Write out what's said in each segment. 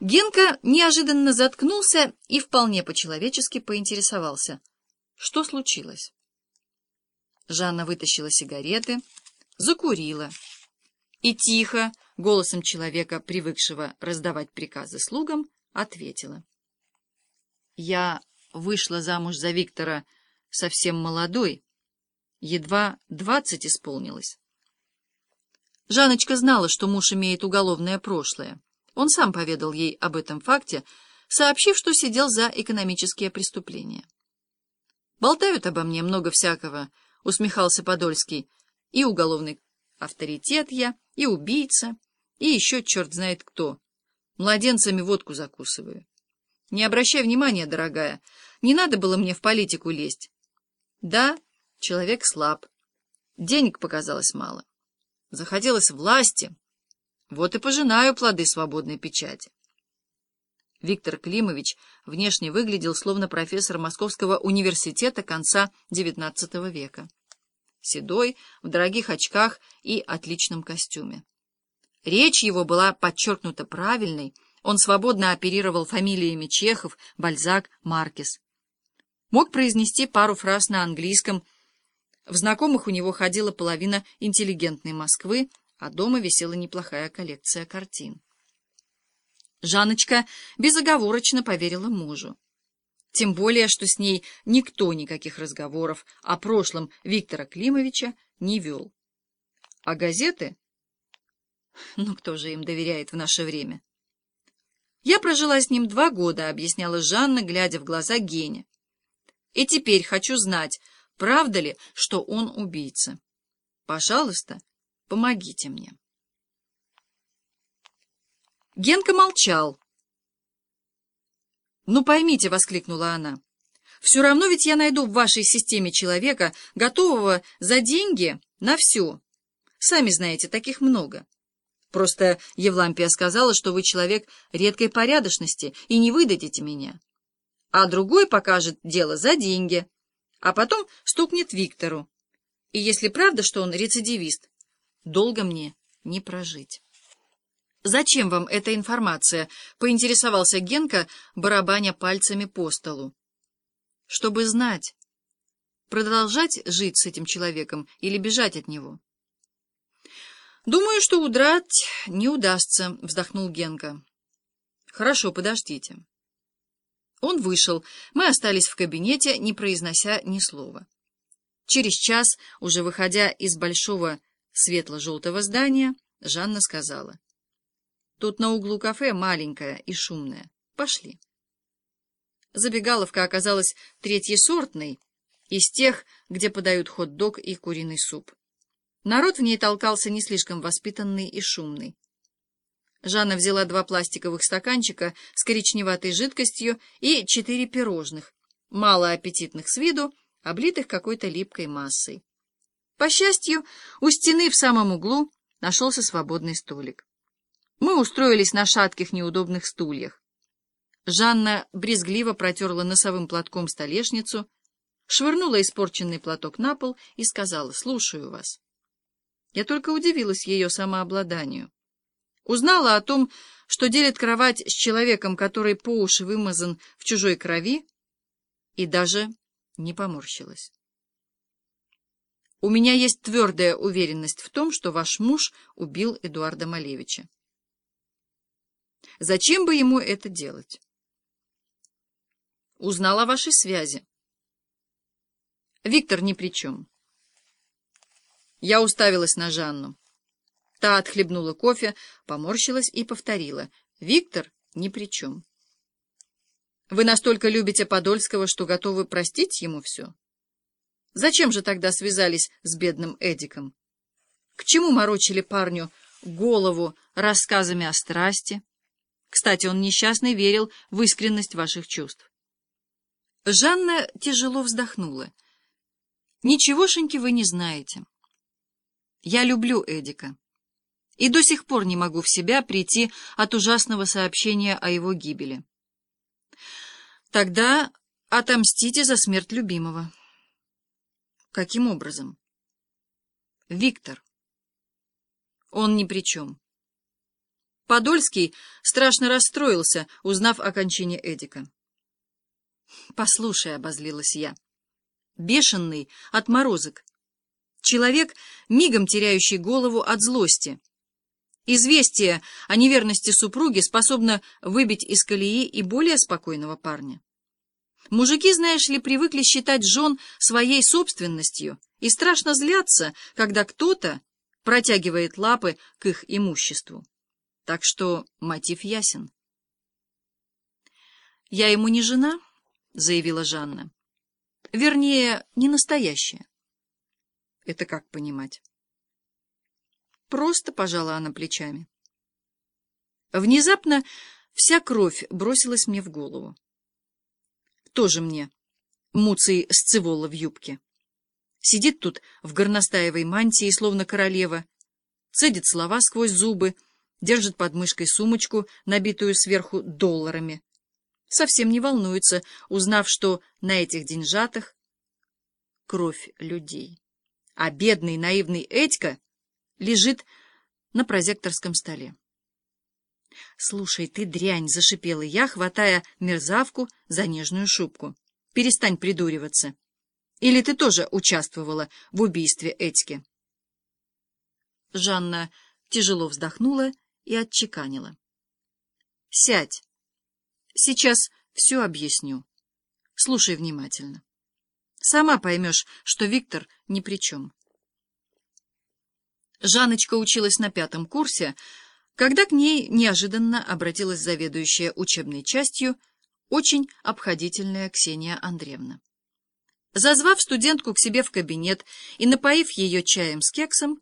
Генка неожиданно заткнулся и вполне по-человечески поинтересовался. Что случилось? Жанна вытащила сигареты, закурила и тихо, голосом человека, привыкшего раздавать приказы слугам, ответила. Я вышла замуж за Виктора совсем молодой, едва двадцать исполнилось. Жанночка знала, что муж имеет уголовное прошлое. Он сам поведал ей об этом факте, сообщив, что сидел за экономические преступления. «Болтают обо мне много всякого», — усмехался Подольский. «И уголовный авторитет я, и убийца, и еще черт знает кто. Младенцами водку закусываю. Не обращай внимания, дорогая, не надо было мне в политику лезть. Да, человек слаб, денег показалось мало. Захотелось власти, вот и пожинаю плоды свободной печати. Виктор Климович внешне выглядел словно профессор Московского университета конца XIX века. Седой, в дорогих очках и отличном костюме. Речь его была подчеркнута правильной, он свободно оперировал фамилиями Чехов, Бальзак, Маркес. Мог произнести пару фраз на английском. В знакомых у него ходила половина интеллигентной Москвы, а дома висела неплохая коллекция картин. Жанночка безоговорочно поверила мужу. Тем более, что с ней никто никаких разговоров о прошлом Виктора Климовича не вел. А газеты? Ну, кто же им доверяет в наше время? Я прожила с ним два года, объясняла Жанна, глядя в глаза Гене. И теперь хочу знать, правда ли, что он убийца. Пожалуйста, Помогите мне. Генка молчал. «Ну поймите», — воскликнула она, — «все равно ведь я найду в вашей системе человека, готового за деньги на все. Сами знаете, таких много. Просто Евлампия сказала, что вы человек редкой порядочности и не выдадите меня. А другой покажет дело за деньги, а потом стукнет Виктору. И если правда, что он рецидивист, Долго мне не прожить. «Зачем вам эта информация?» — поинтересовался Генка, барабаня пальцами по столу. «Чтобы знать, продолжать жить с этим человеком или бежать от него». «Думаю, что удрать не удастся», — вздохнул Генка. «Хорошо, подождите». Он вышел. Мы остались в кабинете, не произнося ни слова. Через час, уже выходя из большого светло-желтого здания, Жанна сказала. «Тут на углу кафе маленькое и шумное. Пошли». Забегаловка оказалась третьесортной, из тех, где подают хот-дог и куриный суп. Народ в ней толкался не слишком воспитанный и шумный. Жанна взяла два пластиковых стаканчика с коричневатой жидкостью и четыре пирожных, мало аппетитных с виду, облитых какой-то липкой массой. По счастью, у стены в самом углу нашелся свободный столик. Мы устроились на шатких неудобных стульях. Жанна брезгливо протерла носовым платком столешницу, швырнула испорченный платок на пол и сказала «Слушаю вас». Я только удивилась ее самообладанию. Узнала о том, что делит кровать с человеком, который по уши вымазан в чужой крови, и даже не поморщилась. У меня есть твердая уверенность в том, что ваш муж убил Эдуарда Малевича. Зачем бы ему это делать? Узнал о вашей связи. Виктор ни при чем. Я уставилась на Жанну. Та отхлебнула кофе, поморщилась и повторила. Виктор ни при чем. Вы настолько любите Подольского, что готовы простить ему все? Зачем же тогда связались с бедным Эдиком? К чему морочили парню голову рассказами о страсти? Кстати, он несчастный верил в искренность ваших чувств. Жанна тяжело вздохнула. Ничегошеньки вы не знаете. Я люблю Эдика. И до сих пор не могу в себя прийти от ужасного сообщения о его гибели. Тогда отомстите за смерть любимого. Каким образом? Виктор. Он ни при чем. Подольский страшно расстроился, узнав о кончине Эдика. «Послушай», — обозлилась я, — «бешеный отморозок, человек, мигом теряющий голову от злости. Известие о неверности супруги способно выбить из колеи и более спокойного парня. Мужики, знаешь ли, привыкли считать жен своей собственностью и страшно злятся, когда кто-то протягивает лапы к их имуществу. Так что мотив ясен. «Я ему не жена», — заявила Жанна. «Вернее, не настоящая». «Это как понимать?» Просто пожала она плечами. Внезапно вся кровь бросилась мне в голову. Тоже мне, Муций Сцевола в юбке. Сидит тут в горностаевой мантии, словно королева, цедит слова сквозь зубы, держит под мышкой сумочку, набитую сверху долларами. Совсем не волнуется, узнав, что на этих деньжатах кровь людей. А бедный наивный Этька лежит на прозекторском столе. — Слушай, ты дрянь! — зашипела я, хватая мерзавку за нежную шубку. — Перестань придуриваться. Или ты тоже участвовала в убийстве Этьки? Жанна тяжело вздохнула и отчеканила. — Сядь. Сейчас все объясню. Слушай внимательно. Сама поймешь, что Виктор ни при чем. Жанночка училась на пятом курсе, когда к ней неожиданно обратилась заведующая учебной частью очень обходительная Ксения Андреевна. Зазвав студентку к себе в кабинет и напоив ее чаем с кексом,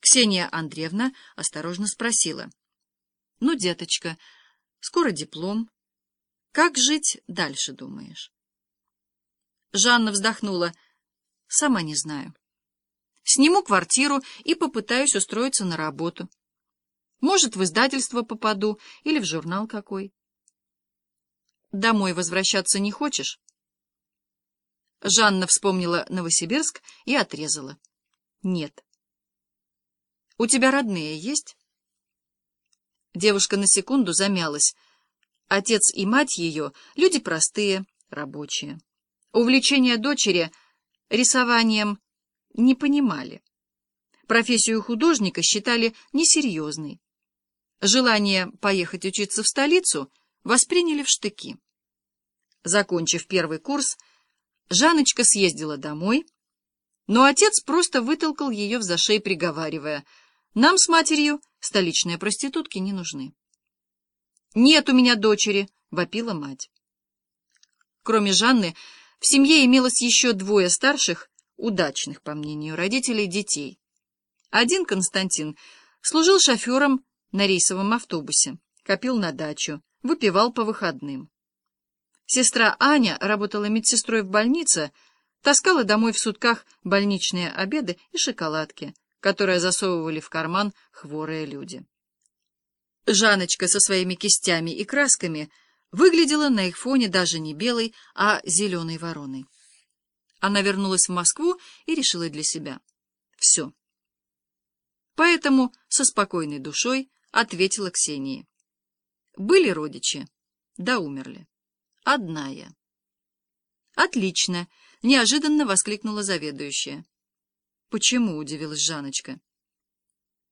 Ксения Андреевна осторожно спросила. — Ну, деточка, скоро диплом. Как жить дальше, думаешь? Жанна вздохнула. — Сама не знаю. Сниму квартиру и попытаюсь устроиться на работу. Может, в издательство попаду или в журнал какой. Домой возвращаться не хочешь? Жанна вспомнила Новосибирск и отрезала. Нет. У тебя родные есть? Девушка на секунду замялась. Отец и мать ее — люди простые, рабочие. Увлечение дочери рисованием не понимали. Профессию художника считали несерьезной. Желание поехать учиться в столицу восприняли в штыки. Закончив первый курс, Жаночка съездила домой, но отец просто вытолкал ее в зашей, приговаривая, «Нам с матерью столичные проститутки не нужны». «Нет у меня дочери», — вопила мать. Кроме Жанны, в семье имелось еще двое старших, удачных, по мнению родителей, детей. Один, Константин, служил шофером на рейсовом автобусе, копил на дачу, выпивал по выходным. Сестра Аня работала медсестрой в больнице, таскала домой в сутках больничные обеды и шоколадки, которые засовывали в карман хворые люди. Жаночка со своими кистями и красками выглядела на их фоне даже не белой, а зеленой вороной. Она вернулась в Москву и решила для себя. Все. Поэтому со спокойной душой ответила Ксении. Были родичи? Да умерли. Одна я. Отлично, неожиданно воскликнула заведующая. Почему, удивилась Жаночка.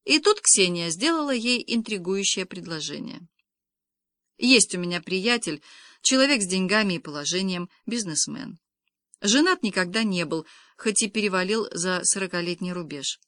И тут Ксения сделала ей интригующее предложение. Есть у меня приятель, человек с деньгами и положением, бизнесмен. Женат никогда не был, хоть и перевалил за сорокалетний рубеж.